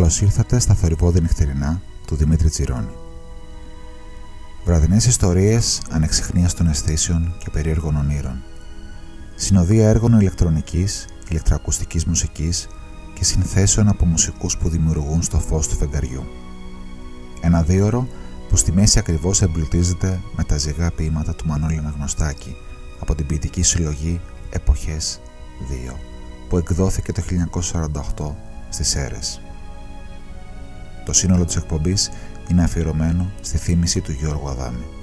Καλώς ήρθατε στα θορυβόδη νυχτερινά του Δημήτρη Τσιρόνη. Βραδινές ιστορίες ανεξιχνίας των αισθήσεων και περίεργων ονείρων. Συνοδεία έργων ηλεκτρονικής, ηλεκτροακουστικής μουσικής και συνθέσεων από μουσικούς που δημιουργούν στο φως του φεγγαριού. Ένα δίωρο που στη μέση ακριβώς εμπλουτίζεται με τα ζυγά ποίηματα του Μανώλη Αναγνωστάκη από την ποιητική συλλογή «Εποχές 2» που εκδόθηκε το 1948 στις Σέρες. Το σύνολο της εκπομπής είναι αφιερωμένο στη θύμηση του Γιώργου Αδάμη.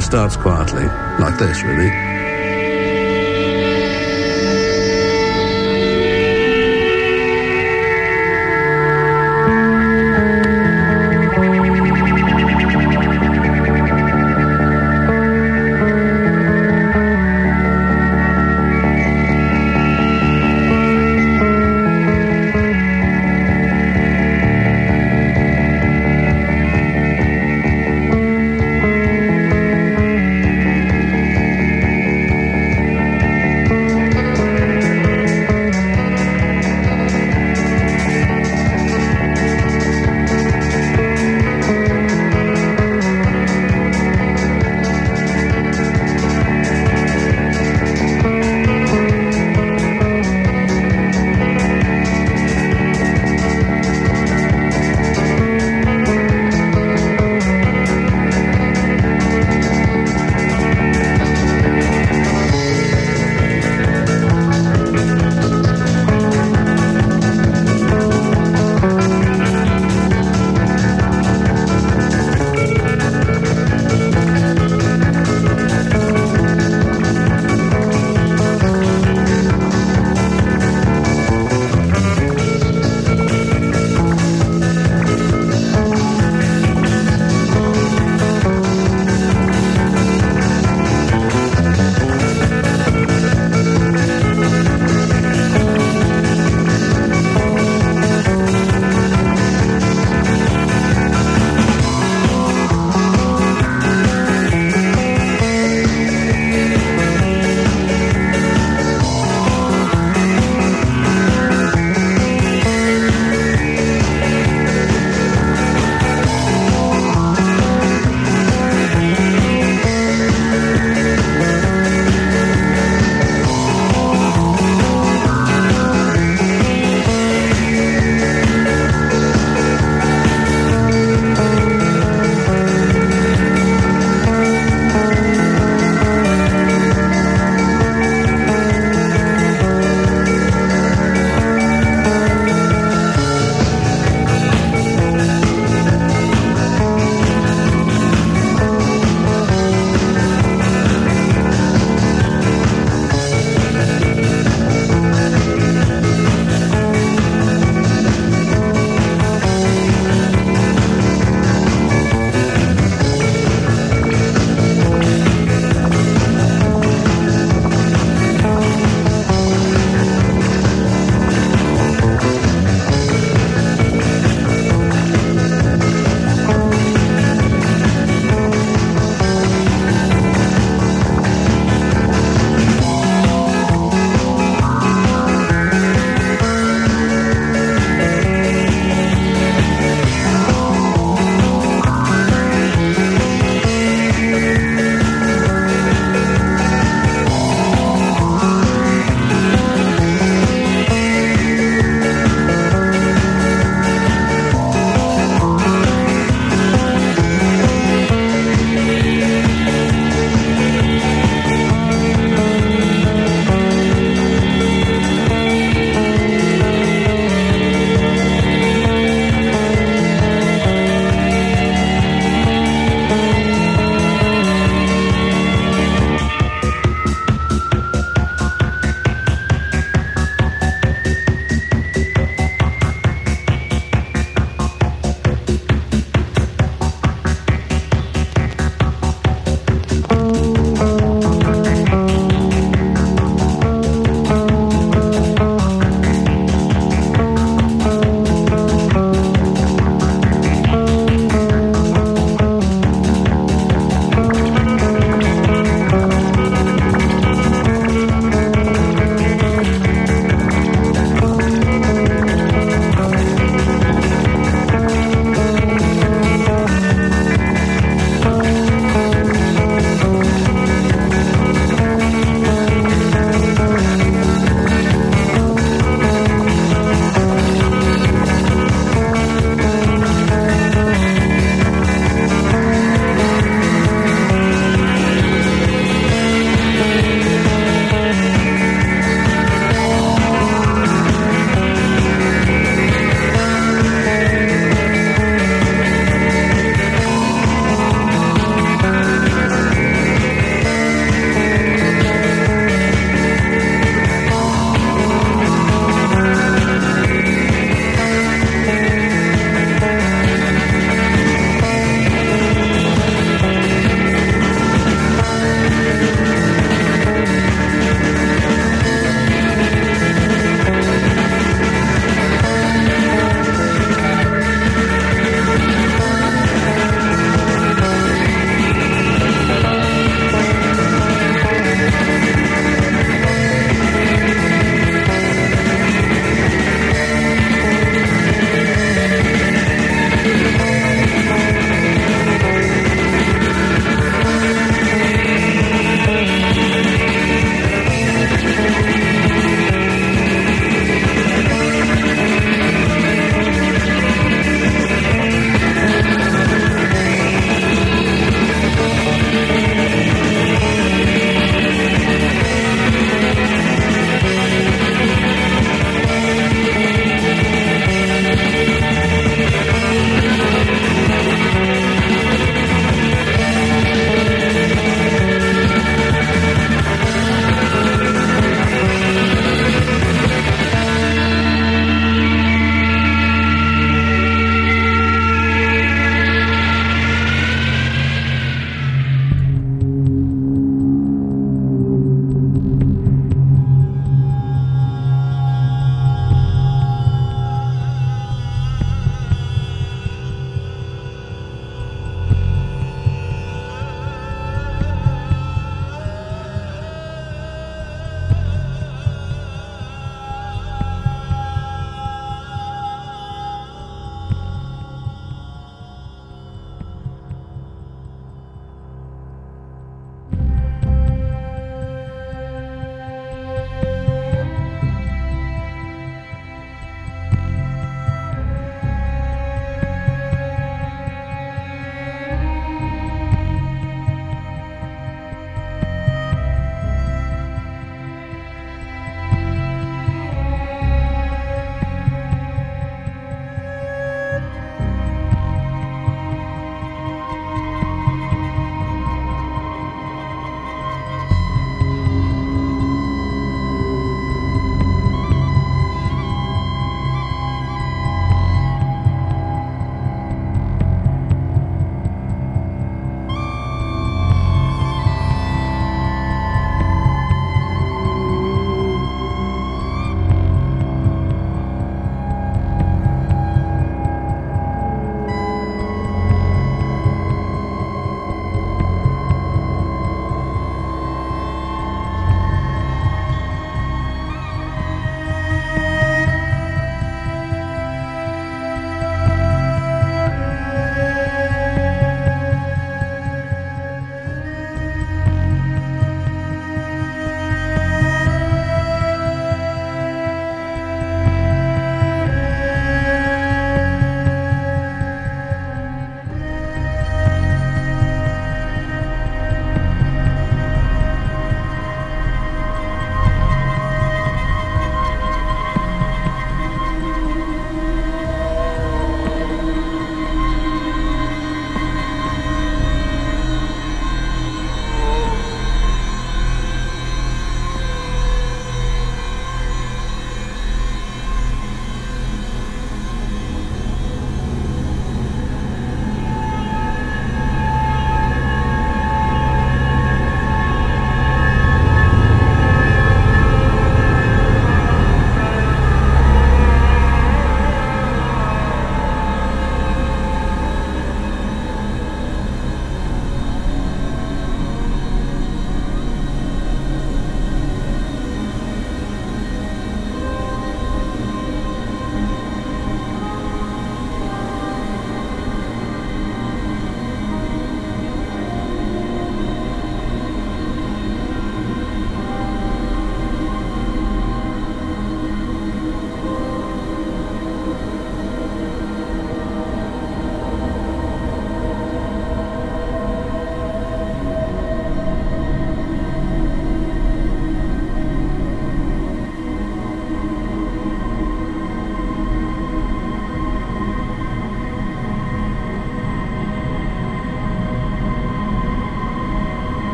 Starts quietly, like this, really.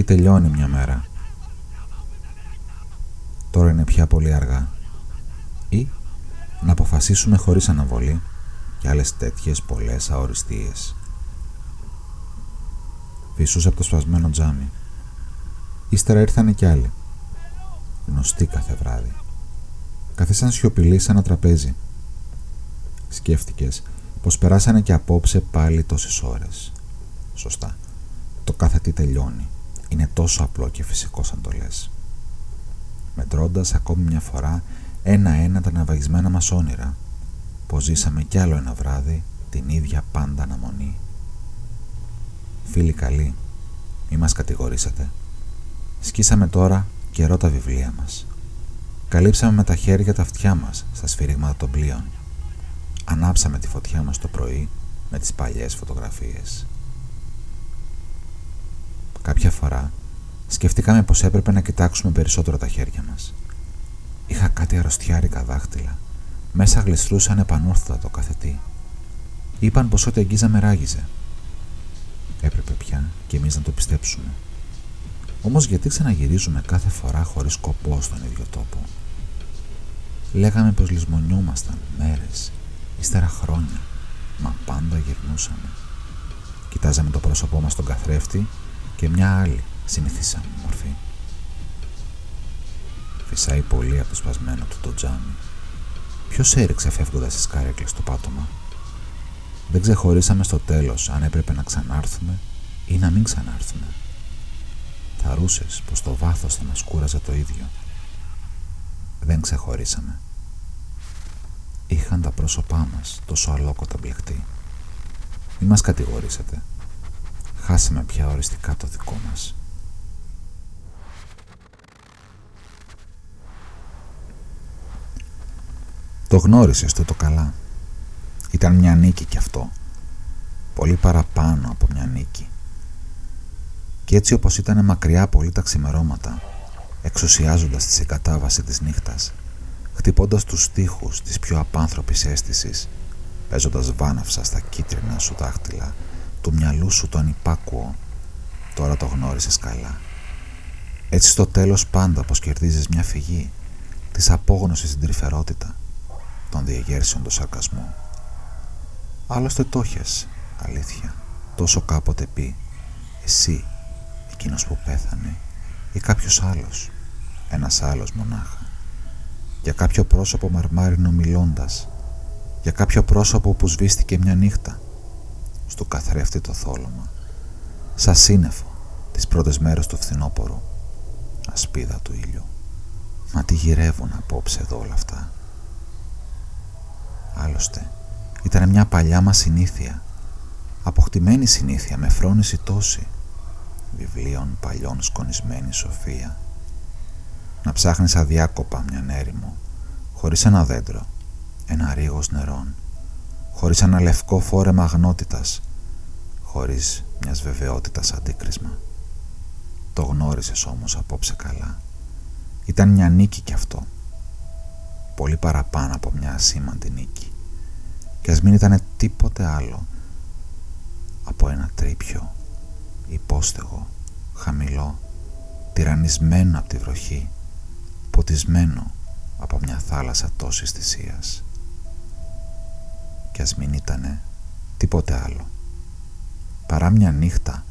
Κάθε τι τελειώνει μια μέρα. Τώρα είναι πια πολύ αργά. Ή να αποφασίσουμε χωρίς αναβολή και άλλες τέτοιες πολλές αοριστείες. Φυσούσε από το σπασμένο τζάμι. Ύστερα ήρθανε κι άλλοι. Γνωστοί κάθε βράδυ. Καθίσαν σιωπηλοί σε ένα τραπέζι. Σκέφτηκες πως περάσανε και απόψε πάλι τόσες ώρες. Σωστά. Το κάθε τι τελειώνει είναι τόσο απλό και φυσικό σαν το λες. Μετρώντας ακόμη μια φορά ένα-ένα τα ναυαγισμένα μας όνειρα, πως ζήσαμε κι άλλο ένα βράδυ την ίδια πάντα αναμονή. Φίλοι καλοί, μη μας κατηγορήσατε. Σκίσαμε τώρα καιρό τα βιβλία μας. Καλύψαμε με τα χέρια τα αυτιά μας στα σφύριγματα των πλοίων. Ανάψαμε τη φωτιά μας το πρωί με τις παλιές φωτογραφίες. Κάποια φορά σκεφτήκαμε πως έπρεπε να κοιτάξουμε περισσότερο τα χέρια μας. Είχα κάτι αρρωστιάρικα δάχτυλα. Μέσα γλιστρούσαν επανόρθωτα το καθετή. Είπαν πως ό,τι αγγίζαμε ράγιζε. Έπρεπε πια και εμείς να το πιστέψουμε. Όμως γιατί ξαναγυρίζουμε κάθε φορά χωρίς σκοπό στον ίδιο τόπο; Λέγαμε πως λησμονιούμασταν μέρες, ύστερα χρόνια, μα πάντα γυρνούσαμε. Κοιτάζαμε το πρόσωπό μας στον καθρέφτη και μια άλλη συνηθίσαμε μορφή. Φυσάει πολύ από το σπασμένο του το τζάμι. Ποιος έριξε φεύγοντας τις καρέκλες στο πάτωμα; Δεν ξεχωρίσαμε στο τέλος αν έπρεπε να ξανάρθουμε ή να μην ξανάρθουμε. Θαρούσε πως το βάθος θα μας κούραζε το ίδιο. Δεν ξεχωρίσαμε. Είχαν τα πρόσωπά μας τόσο αλόκοτα μπλεχτεί. Μη μας κατηγορήσετε χάσαμε πια οριστικά το δικό μας. Το γνώρισες το το καλά. Ήταν μια νίκη κι αυτό. Πολύ παραπάνω από μια νίκη. Κι έτσι όπως ήταν μακριά πολύ τα ξημερώματα, εξουσιάζοντας τη συγκατάβαση της νύχτας, χτυπώντας τους στίχους της πιο απάνθρωπης αίσθησης, παίζοντας βάναυσα στα κίτρινα σου δάχτυλα του μυαλού σου το ανυπάκουο, τώρα το γνώρισες καλά. Έτσι στο τέλος πάντα πως κερδίζεις μια φυγή, της απόγνωσης στην τρυφερότητα, των διεγέρσεων του σαρκασμού. Άλλωστε το έχεις, αλήθεια, τόσο κάποτε πει, εσύ, εκείνος που πέθανε, ή κάποιος άλλος, ένας άλλος μονάχα, για κάποιο πρόσωπο μαρμάρινο μιλώντας, για κάποιο πρόσωπο που σβήστηκε μια νύχτα, στο καθρέφτη το θόλωμα, σαν σύννεφο τις πρώτες μέρες του φθινόπωρου, ασπίδα του ήλιου. Μα τι γυρεύουν απόψε εδώ όλα αυτά. Άλλωστε, ήταν μια παλιά μας συνήθεια, αποκτημένη συνήθεια με φρόνηση τόση, βιβλίων παλιών σκονισμένη σοφία. Να ψάχνεις αδιάκοπα μια έρημο, χωρίς ένα δέντρο, ένα ρίγος νερών, χωρίς ένα λευκό φόρεμα αγνότητας, χωρίς μιας βεβαιότητας αντίκρισμα. Το γνώρισες όμως απόψε καλά. Ήταν μια νίκη κι αυτό. Πολύ παραπάνω από μια ασήμαντη νίκη. Και ας μην ήταν τίποτε άλλο από ένα τρίπιο, υπόστεγο, χαμηλό, τυραννισμένο από τη βροχή, ποτισμένο από μια θάλασσα τόσης θυσίας κι ας μην ήτανε τίποτε άλλο. Παρά μια νύχτα,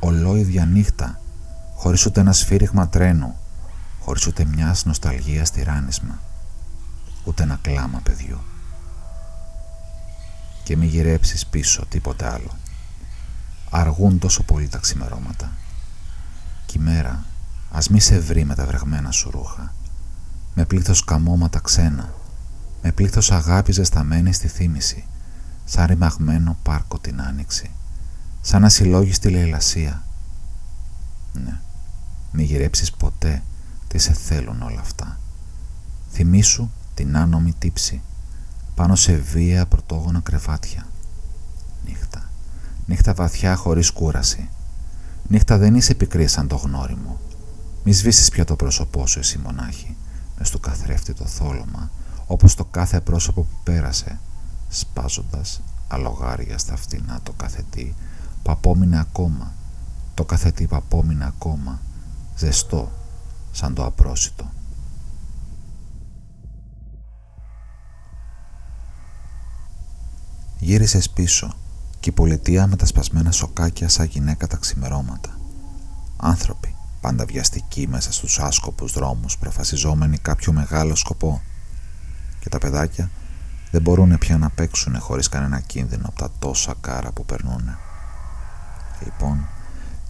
ολόιδια νύχτα, χωρίς ούτε ένα σφύριγμα τρένου, χωρίς ούτε μιας νοσταλγίας τυράννισμα, ούτε ένα κλάμα παιδιού. Και μη γυρέψεις πίσω τίποτε άλλο. Αργούν τόσο πολύ τα ξημερώματα. Κι η μέρα ας μη σε βρει με τα βρεγμένα σου ρούχα, με πλήθος καμώματα ξένα, με πλήθος αγάπη ζεσταμένη στη θύμηση, σαν ρημαγμένο πάρκο την άνοιξη, σαν ασυλλόγιστη λαιλασία. Ναι, μη γυρέψεις ποτέ τι σε θέλουν όλα αυτά. Θυμήσου την άνομη τύψη, πάνω σε βία πρωτόγωνα κρεβάτια. Νύχτα, νύχτα βαθιά χωρίς κούραση. Νύχτα δεν είσαι πικρή σαν το γνώριμο. Μη σβήσεις πια το πρόσωπό σου εσύ μονάχη, μες του καθρέφτη το θόλωμα, όπως το κάθε πρόσωπο που πέρασε, σπάζοντας αλογάρια στα φτηνά το καθετή που απόμεινε ακόμα, το καθετή που απόμεινε ακόμα, ζεστό σαν το απρόσιτο. Γύρισες πίσω και η πολιτεία με τα σπασμένα σοκάκια σαν γυναίκα τα ξημερώματα. Άνθρωποι, πάντα βιαστικοί μέσα στους άσκοπους δρόμους, προφασιζόμενοι κάποιο μεγάλο σκοπό. Και τα παιδάκια δεν μπορούν πια να παίξουν χωρίς κανένα κίνδυνο από τα τόσα κάρα που περνούν. Λοιπόν,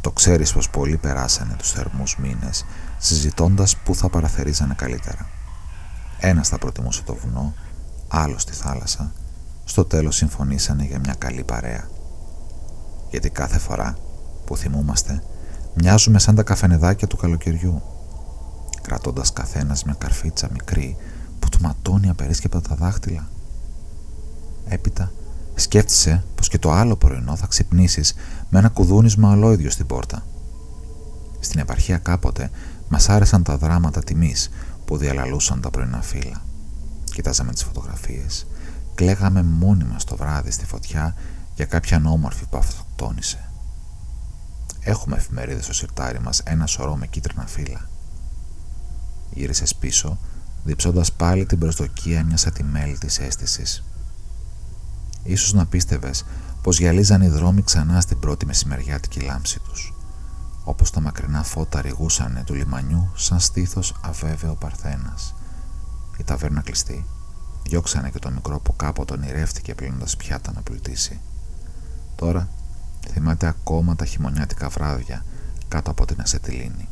το ξέρεις πως πολλοί περάσανε τους θερμούς μήνες συζητώντας πού θα παραθερίζανε καλύτερα. Ένας θα προτιμούσε το βουνό, άλλος τη θάλασσα, στο τέλος συμφωνήσανε για μια καλή παρέα. Γιατί κάθε φορά που θυμούμαστε μοιάζουμε σαν τα καφενεδάκια του καλοκαιριού, κρατώντας καθένας μια καρφίτσα μικρή που του ματώνει απερίσκεπτα τα δάχτυλα. Έπειτα σκέφτησε πως και το άλλο πρωινό θα ξυπνήσεις με ένα κουδούνισμα ολόιδιο στην πόρτα. Στην επαρχία κάποτε μας άρεσαν τα δράματα τιμής που διαλαλούσαν τα πρωινά φύλλα. Κοιτάζαμε τις φωτογραφίες, κλαίγαμε μόνοι μας το βράδυ στη φωτιά για κάποια όμορφη που αυτοκτόνησε. Έχουμε εφημερίδες στο σιρτάρι μας ένα σωρό με κίτρινα φύλλα. Γύρισες πίσω, διψώντας πάλι την προσδοκία μιας ατιμέλητης αίσθησης. Ίσως να πίστευες πως γυαλίζαν οι δρόμοι ξανά στην πρώτη μεσημεριάτικη λάμψη τους όπως τα μακρινά φώτα ρηγούσανε του λιμανιού σαν στήθος αβέβαιο παρθένας. Η ταβέρνα κλειστή, διώξανε και το μικρό που κάποτε ονειρεύτηκε πλύνοντας πιάτα να πλουτίσει. Τώρα θυμάται ακόμα τα χειμωνιάτικα βράδια κάτω από την ασετιλίνη.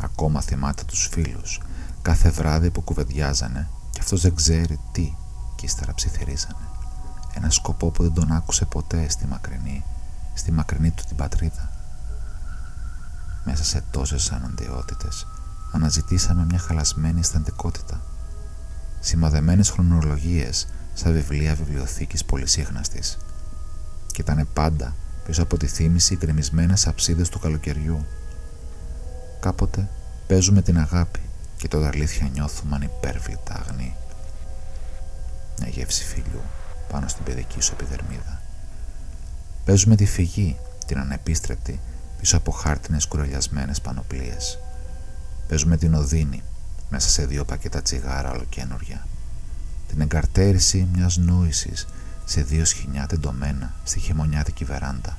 Ακόμα θυμάται τους φίλους κάθε βράδυ που κουβεντιάζανε και αυτός δεν ξέρει τι κι ύστερα ψιθυρίζανε. Ένα σκοπό που δεν τον άκουσε ποτέ στη μακρινή, στη μακρινή του την πατρίδα. Μέσα σε τόσες αναντιότητες αναζητήσαμε μια χαλασμένη αισθαντικότητα. Σημαδεμένες χρονολογίες σαν βιβλία βιβλιοθήκης πολυσύχναστης. Και ήταν πάντα πίσω από τη θύμηση οι γκρεμισμένες αψίδες του καλοκαιριού. Κάποτε παίζουμε την αγάπη και τότε αλήθεια νιώθουμε ανυπέρβλητα αγνή. Μια γεύση φιλιού πάνω στην παιδική σου επιδερμίδα. Παίζουμε τη φυγή, την ανεπίστρεπτη πίσω από χάρτινες κουρελιασμένες πανοπλίες. Παίζουμε την οδύνη μέσα σε δύο πακέτα τσιγάρα ολοκένουργια. Την εγκαρτέρηση μιας νόησης σε δύο σχοινιά τεντωμένα στη χειμωνιάτικη βεράντα.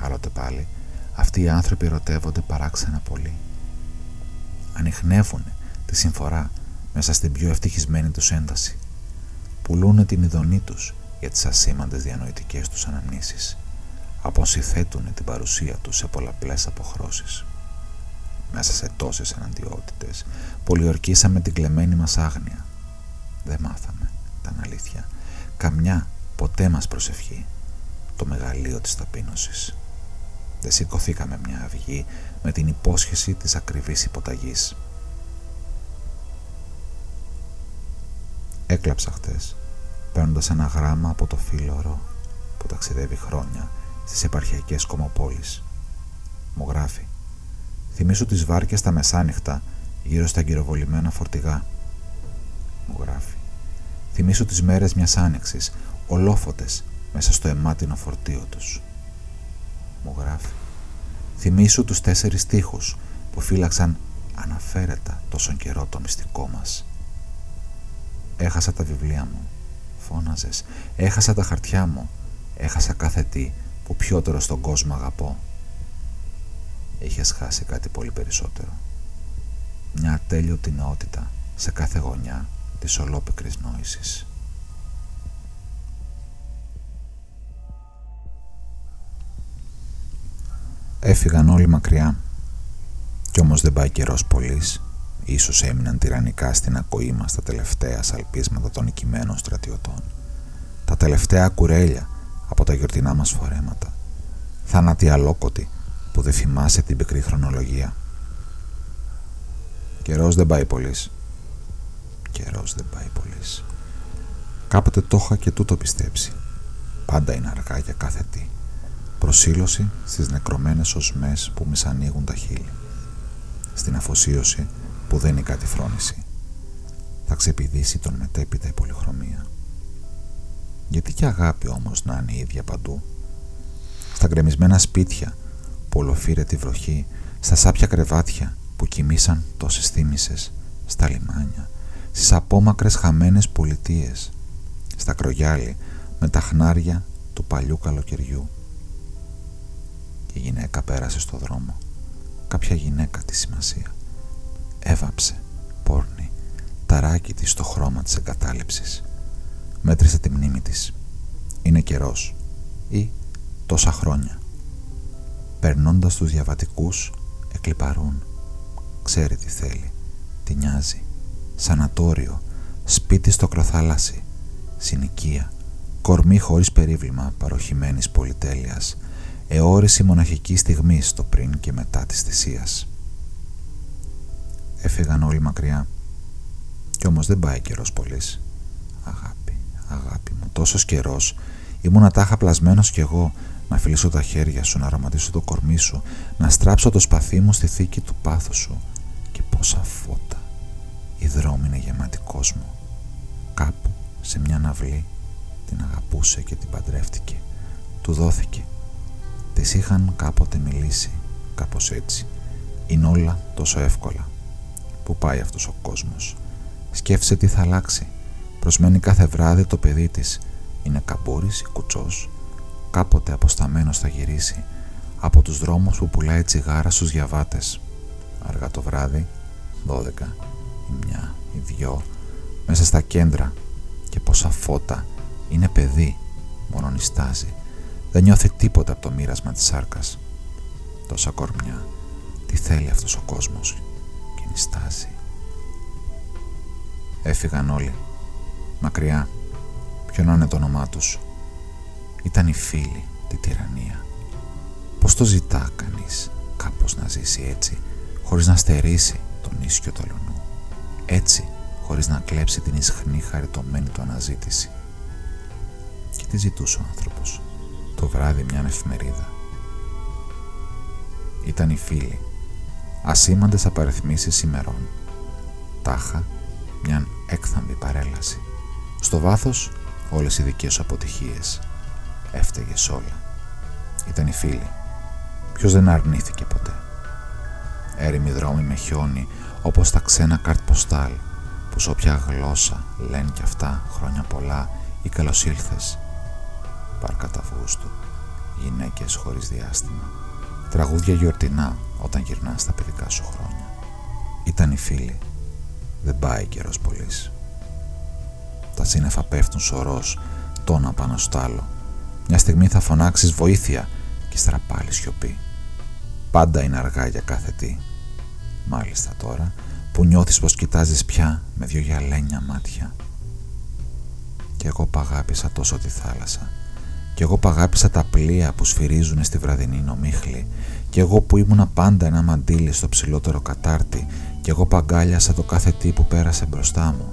Άλλοτε πάλι, αυτοί οι άνθρωποι ερωτεύονται παράξενα πολύ. Ανοιχνεύουν τη συμφορά μέσα στην πιο ευτυχισμένη τους ένταση. Πουλούν την ειδονή τους για τις ασήμαντες διανοητικές τους αναμνήσεις αποσυθέτουν την παρουσία τους σε πολλαπλές αποχρώσεις. Μέσα σε τόσες εναντιότητες πολιορκήσαμε την κλεμμένη μας άγνοια. Δεν μάθαμε, ήταν αλήθεια, καμιά ποτέ μας προσευχή, το μεγαλείο της ταπείνωσης. Δεν σηκωθήκαμε μια αυγή με την υπόσχεση της ακριβής υποταγής. Έκλαψα χτες, παίρνοντας ένα γράμμα από το φίλο Ρο, που ταξιδεύει χρόνια στις επαρχιακές κομοπόλεις. Μου γράφει «Θυμήσου τις βάρκες στα μεσάνυχτα γύρω στα γυροβολημένα φορτηγά». Μου γράφει «Θυμήσου τις μέρες μιας άνοιξης, ολόφωτες μέσα στο αιμάτινο φορτίο τους». Μου γράφει «Θυμήσου τους τέσσερις τείχους που φύλαξαν αναφέρετα τόσον καιρό το μυστικό μας». Έχασα τα βιβλία μου. Φώναζες. Έχασα τα χαρτιά μου. Έχασα κάθε τι που πιότερο στον κόσμο αγαπώ. Είχες χάσει κάτι πολύ περισσότερο. Μια ατέλειωτη νεότητα σε κάθε γωνιά της ολόπικρης νόησης. Έφυγαν όλοι μακριά κι όμως δεν πάει καιρός πολύς Ίσως έμειναν τυραννικά στην ακοή μας τα τελευταία σαλπίσματα των οικημένων στρατιωτών. Τα τελευταία κουρέλια από τα γιορτινά μας φορέματα. Θάνατοι αλόκοτοι που δεν θυμάσαι την πικρή χρονολογία. Καιρός δεν πάει πολύς. Καιρός δεν πάει πολύς. Κάποτε το είχα και τούτο πιστέψει. Πάντα είναι αργά για κάθε τι. Προσήλωση στις νεκρωμένες οσμές που μισανοίγουν τα χείλη. Στην αφοσίωση που δεν είναι κάτι φρόνηση. Θα ξεπηδήσει τον μετέπειτα η πολυχρωμία. Γιατί και αγάπη όμως να είναι η ίδια παντού. Στα γκρεμισμένα σπίτια που ολοφύρε τη βροχή, στα σάπια κρεβάτια που κοιμήσαν τόσες θύμησες, στα λιμάνια, στις απόμακρες χαμένες πολιτείες, στα κρογιάλι με τα χνάρια του παλιού καλοκαιριού. Και η γυναίκα πέρασε στο δρόμο. Κάποια γυναίκα τη σημασία. Έβαψε, πόρνη, ταράκι της στο χρώμα της εγκατάλειψης. Μέτρησε τη μνήμη της. Είναι καιρός. Ή τόσα χρόνια. Περνώντας τους διαβατικούς, εκλυπαρούν. Ξέρει τι θέλει. Τι νοιάζει. Σανατόριο. Σπίτι στο κροθάλασσι. Συνοικία. Κορμί χωρίς περίβλημα παροχημένης πολυτέλειας. Εώρηση μοναχικής στιγμής στο πριν και μετά της θυσίας. Έφυγαν όλοι μακριά. Κι όμως δεν πάει καιρός πολύς. Αγάπη, αγάπη μου, τόσος καιρός ήμουν τάχα πλασμένος κι εγώ να φιλήσω τα χέρια σου, να αρωματίσω το κορμί σου, να στράψω το σπαθί μου στη θήκη του πάθους σου. Και πόσα φώτα. Η δρόμη είναι γεμάτη κόσμο. Κάπου, σε μια ναυλή, την αγαπούσε και την παντρεύτηκε. Του δόθηκε. Τη είχαν κάποτε μιλήσει, κάπως έτσι. Είναι όλα τόσο εύκολα. Πού πάει αυτός ο κόσμος; Σκέφτησε τι θα αλλάξει. Προσμένει κάθε βράδυ το παιδί της. Είναι καμπούρης ή κουτσός κάποτε αποσταμένος θα γυρίσει από τους δρόμους που πουλάει τσιγάρα στους διαβάτες. Αργά το βράδυ, δώδεκα, η μια, η δυο, μέσα στα κέντρα και πόσα φώτα, είναι παιδί, μόνο νιστάζει. Δεν νιώθει τίποτα από το μοίρασμα της σάρκας. Τόσα κορμιά, τι θέλει αυτός ο κόσμος και νιστάζει. Έφυγαν όλοι, μακριά, ποιο να είναι το όνομά τους, ήταν οι φίλοι, τη τυραννία. Πώς το ζητά κανείς κάπως να ζήσει έτσι, χωρίς να στερήσει τον ίσιο του αλουνού. Έτσι, χωρίς να κλέψει την ισχνή χαριτωμένη του αναζήτηση. Και τι ζητούσε ο άνθρωπος. Το βράδυ μια εφημερίδα. Ήταν οι φίλοι, ασήμαντες απαριθμίσεις ημερών. Τάχα, μια έκθαμβη παρέλαση. Στο βάθος, όλες οι δικές σου αποτυχίες έφταιγες σ' όλα. Ήταν οι φίλοι. Ποιος δεν αρνήθηκε ποτέ. Έρημοι δρόμοι με χιόνι, όπως τα ξένα καρτ ποστάλ, που σε όποια γλώσσα λένε κι αυτά χρόνια πολλά ή καλώς ήλθες. Πάρκα τα του, γυναίκες χωρίς διάστημα, τραγούδια γιορτινά όταν γυρνάς στα παιδικά σου χρόνια. Ήταν οι φίλοι. Δεν πάει καιρός πολύς. Τα σύννεφα πέφτουν σωρός, τόνα πάνω στο άλλο μια στιγμή θα φωνάξεις βοήθεια και ύστερα πάλι σιωπή. Πάντα είναι αργά για κάθε τι. Μάλιστα τώρα που νιώθεις πως κοιτάζεις πια με δυο γυαλένια μάτια. Κι εγώ παγάπησα τόσο τη θάλασσα. Κι εγώ παγάπησα τα πλοία που σφυρίζουν στη βραδινή νομίχλη. Κι εγώ που ήμουνα πάντα ένα μαντίλι στο ψηλότερο κατάρτι. Κι εγώ παγκάλιασα το κάθε τι που πέρασε μπροστά μου.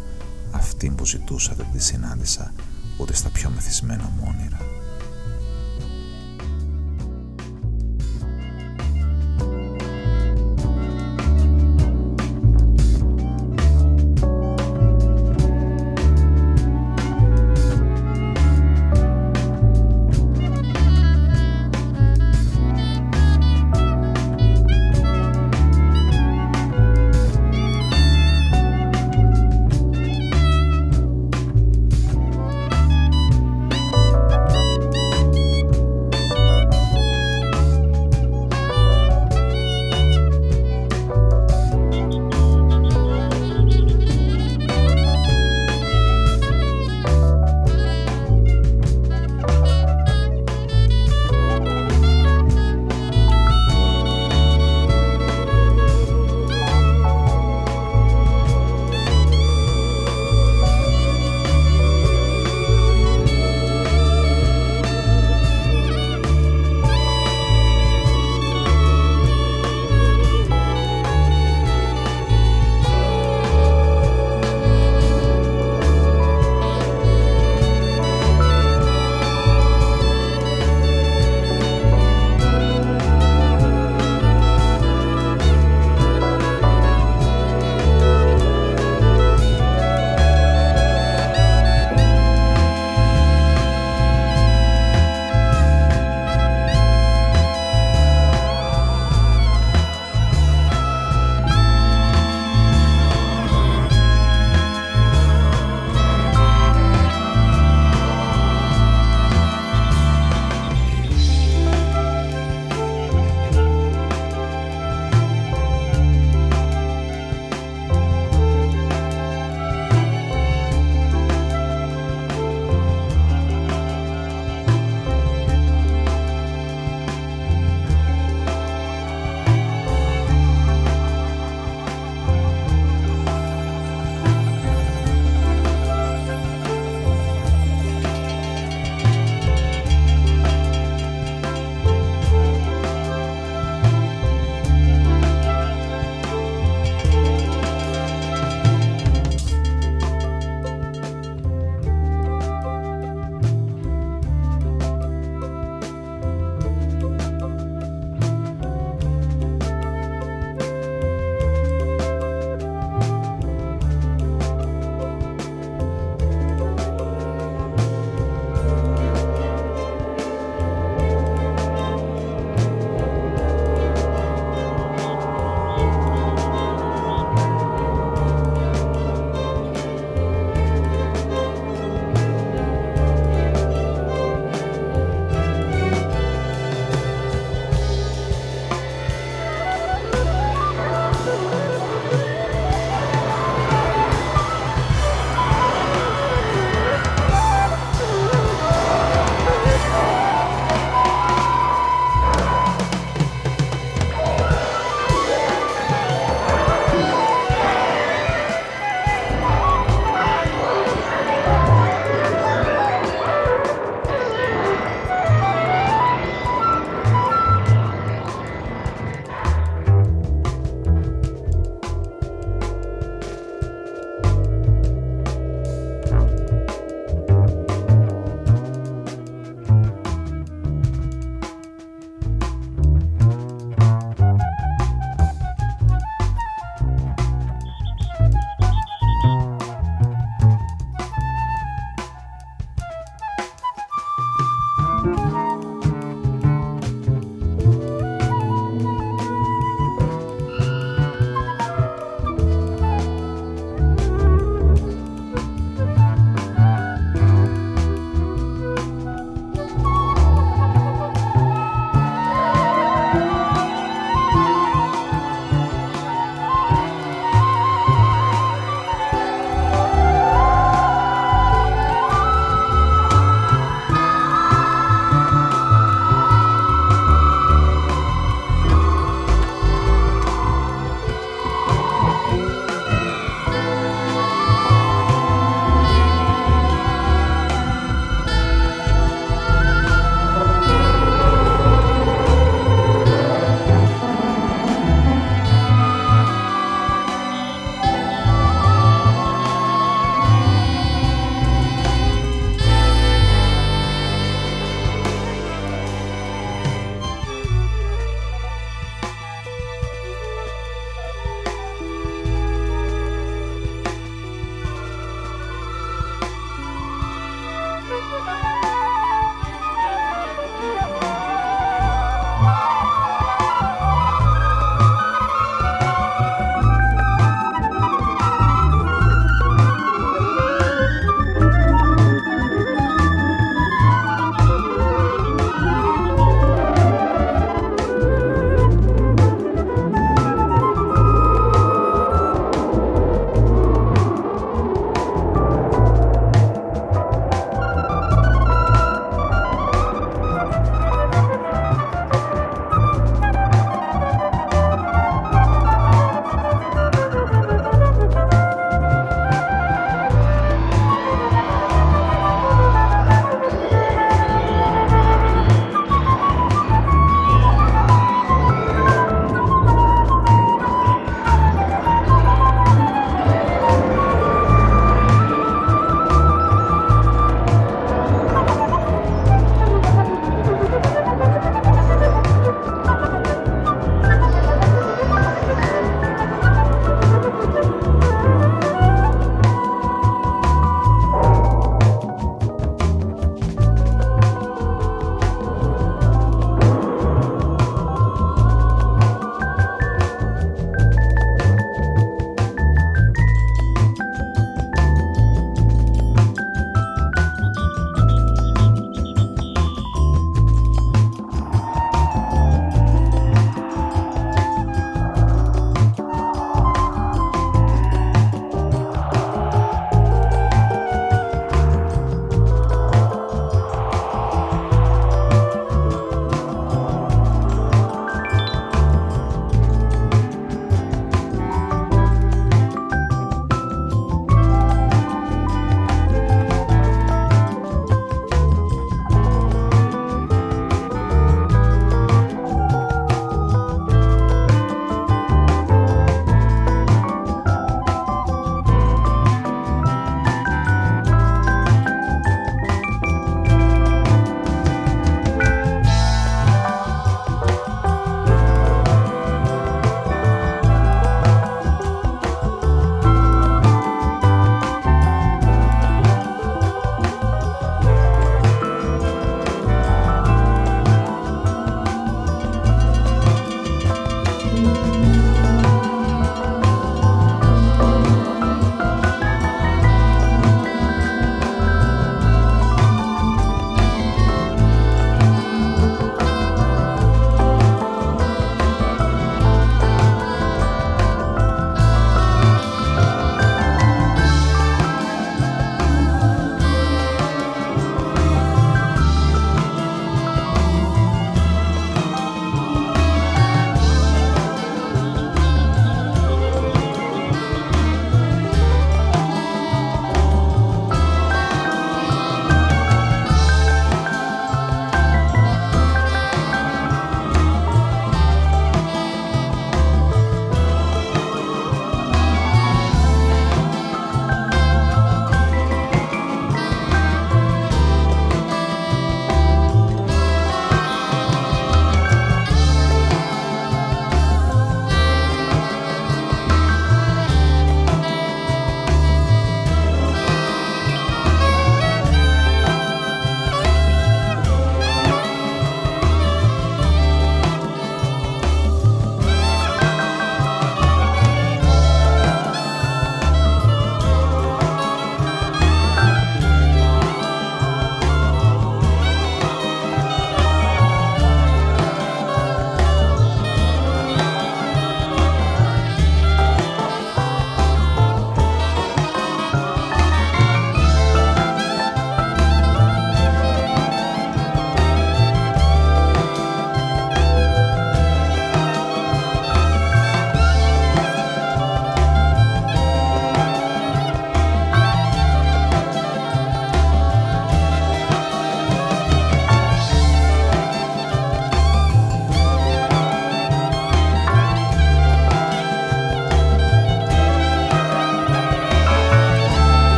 Αυτή που ζητούσα δεν τη συνάντησα ούτε στα πιο μεθυσμένα μου όνειρα.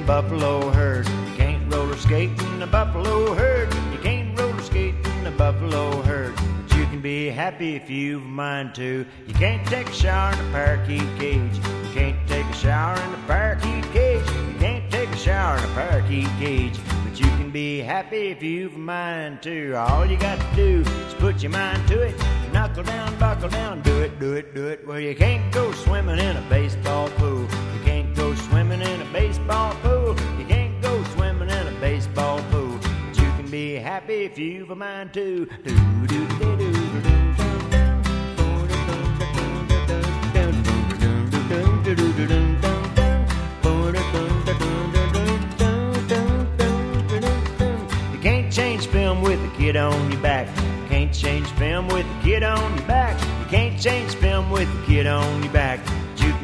Buffalo herd. You can't roller skate in the buffalo herd. You can't roller skate in the buffalo herd. But you can be happy if you've a mind to. You can't take a shower in a parakeet cage. You can't take a shower in a parakeet cage. You can't take a shower in a parakeet cage. But you can be happy if you've a mind to. All you got to do is put your mind to it. Knuckle down, buckle down, do it, do it, do it. Well, you can't go swimming in a baseball pool. You can't go swimming in a baseball pool. Happy if you've a mind to. You can't change film with a kid on your back. You can't change film with a kid on your back. You can't change film with a kid on your back.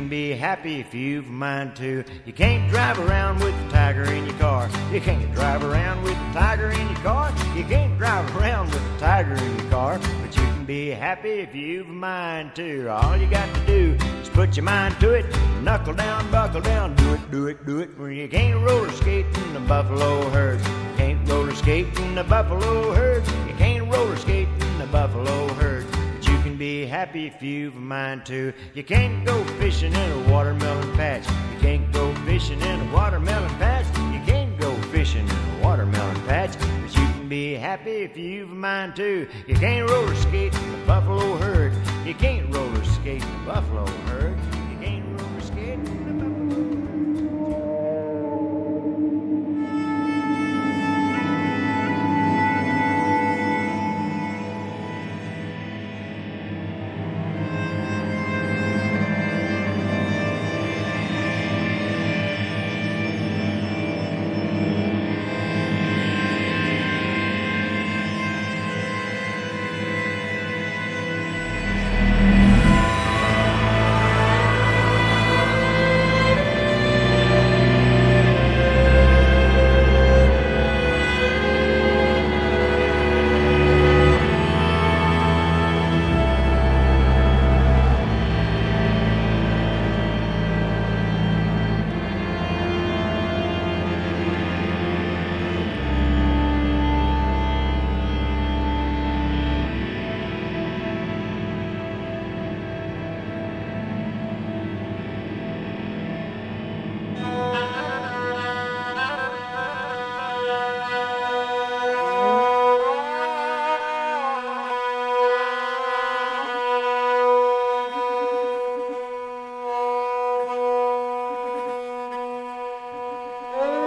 Be happy if you've a mind to. You can't drive around with a tiger in your car. You can't drive around with a tiger in your car. You can't drive around with a tiger in your car. But you can be happy if you've a mind to. All you got to do is put your mind to it. Knuckle down, buckle down, do it, do it, do it. When you can't roller skate in the buffalo herd. You can't roller skate in the buffalo herd. You can't roller skate in the buffalo herd. Can be happy if you've a mind to. You can't go fishing in a watermelon patch. You can't go fishing in a watermelon patch. You can't go fishing in a watermelon patch. But you can be happy if you've a mind to. You can't roller skate in the buffalo herd. You can't roller skate in the buffalo herd.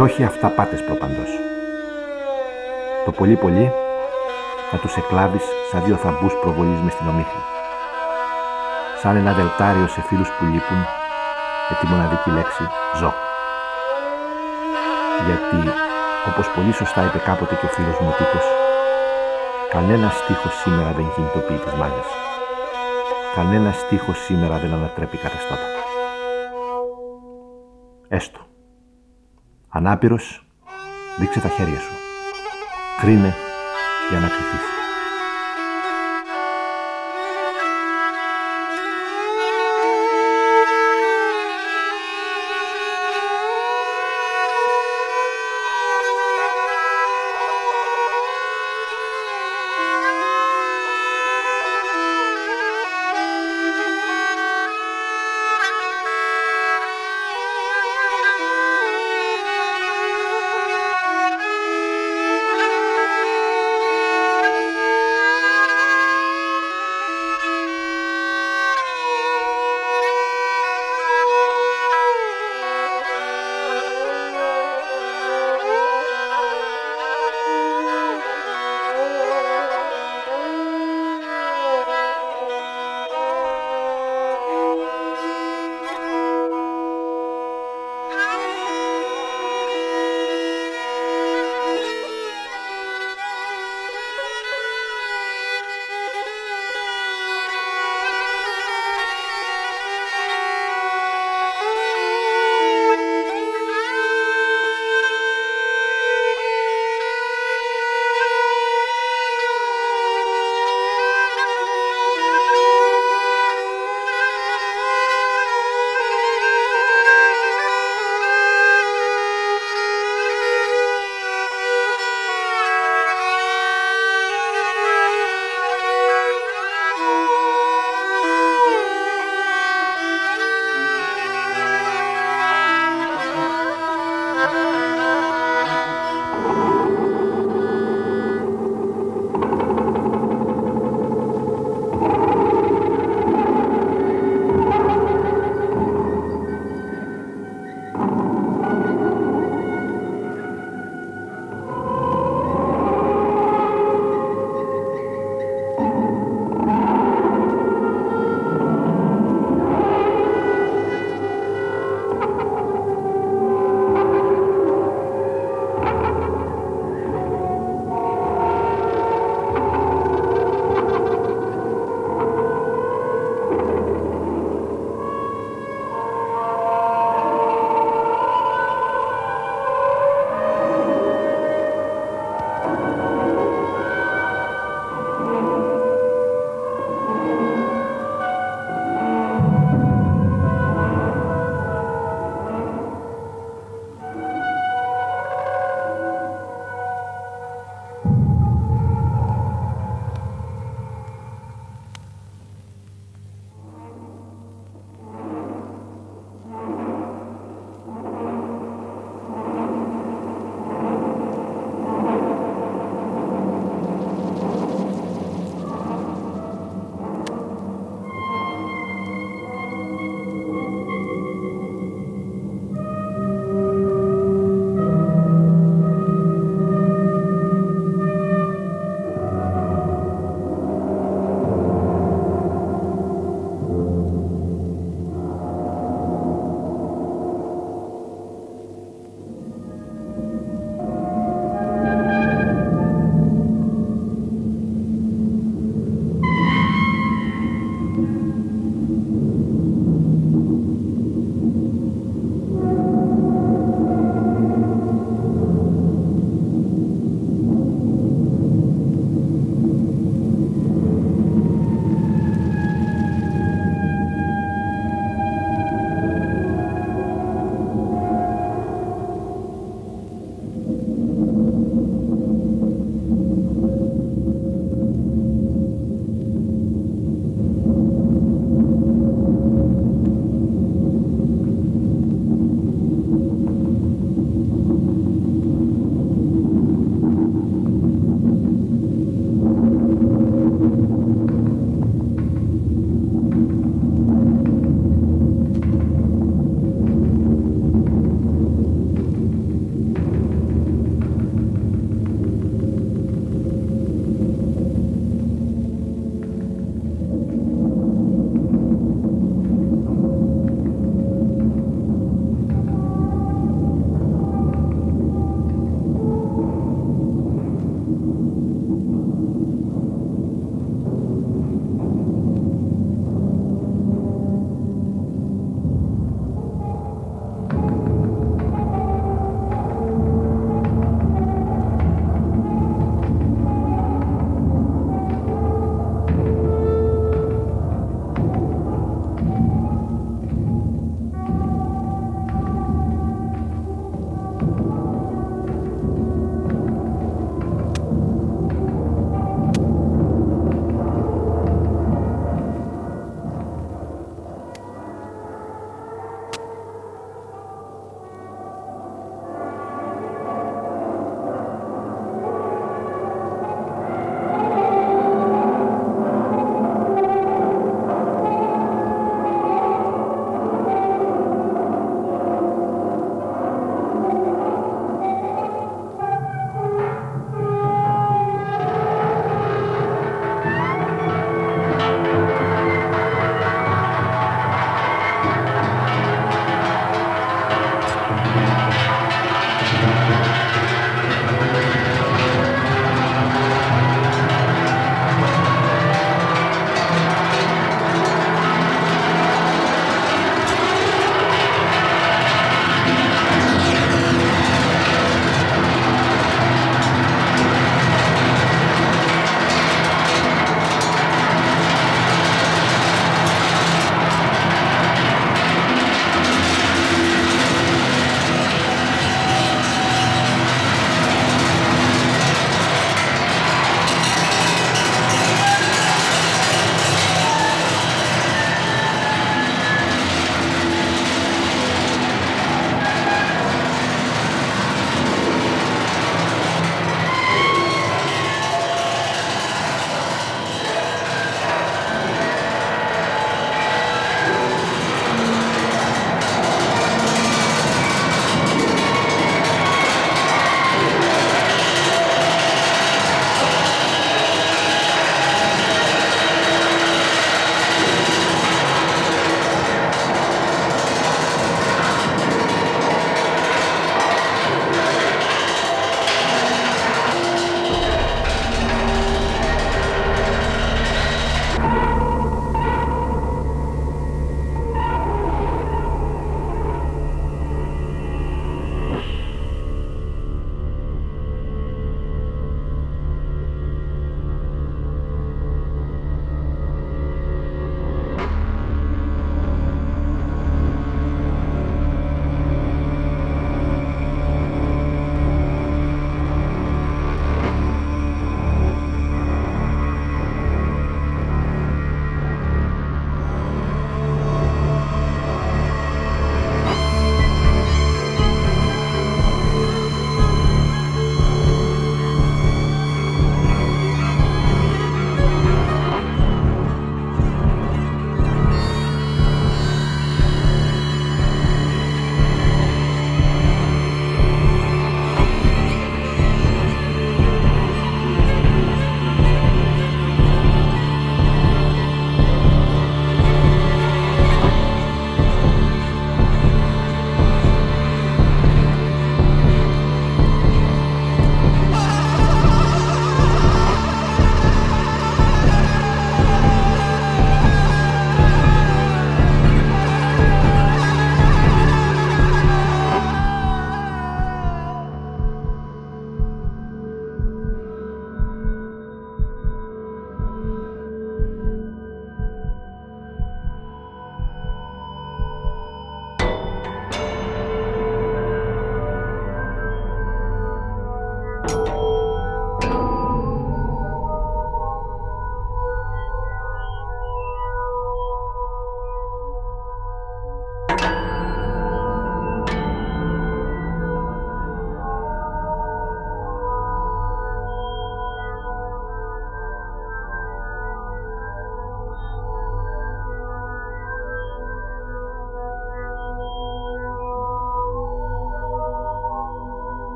Κι όχι αυταπάτες προπαντός. Το πολύ πολύ θα τους εκλάβεις σαν δύο θαμπούς προβολής μες στην ομίχλη. Σαν ένα δελτάριο σε φίλους που λείπουν με τη μοναδική λέξη «ζω». Γιατί, όπως πολύ σωστά είπε κάποτε και ο φίλος μου ο Τίτος, κανένας στίχος σήμερα δεν κινητοποιεί τις μάγες. Κανένας στίχος σήμερα δεν ανατρέπει καθεστώτα. Έστω. Ανάπηρος, δείξε τα χέρια σου. Κρίνε για να κρυφείς.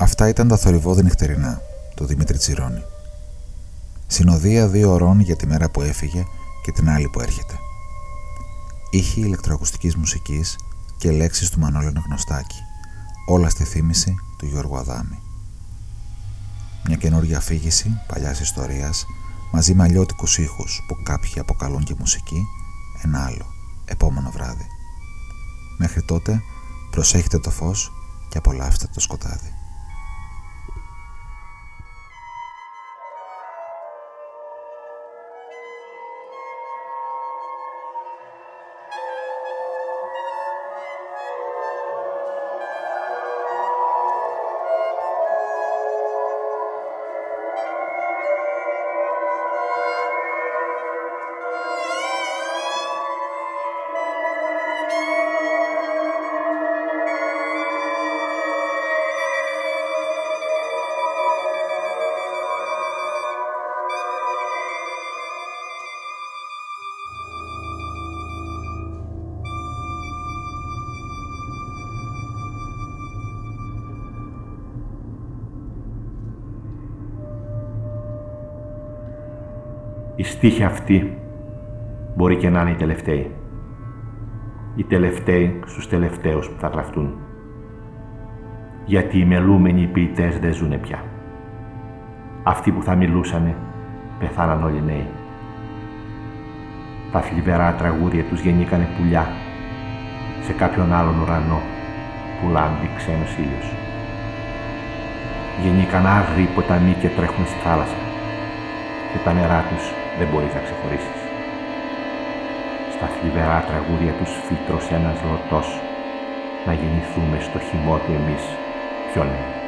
Αυτά ήταν τα θορυβόδη νυχτερινά του Δημήτρη Τσιρόνη. Συνοδεία δύο ωρών για τη μέρα που έφυγε και την άλλη που έρχεται. Ήχοι ηλεκτροακουστικής μουσικής και λέξεις του Μανώλη Γνωστάκη. Όλα στη θύμηση του Γιώργου Αδάμη. Μια καινούργια αφήγηση παλιάς ιστορίας μαζί με αλλιώτικους ήχους που κάποιοι αποκαλούν και μουσική, ένα άλλο, επόμενο βράδυ. Μέχρι τότε προσέχετε το φως και απολαύστε το σκοτάδι. Η στίχη αυτή μπορεί και να είναι η τελευταίοι. Οι τελευταίοι στους τελευταίους που θα γραφτούν. Γιατί οι μελούμενοι ποιητές δεν ζουνε πια. Αυτοί που θα μιλούσανε πεθάναν όλοι νέοι. Τα θλιβερά τραγούδια τους γεννήκανε πουλιά σε κάποιον άλλον ουρανό που λάμπει ξένος ήλιος. Γεννήκαν άγριοι ποταμοί και τρέχουν στη θάλασσα και τα νερά τους δεν μπορείς να ξεχωρίσεις. Στα θλιβερά τραγούδια τους φύτρωσε ένας λωτός να γεννηθούμε στο χυμό του εμείς πιο νέοι.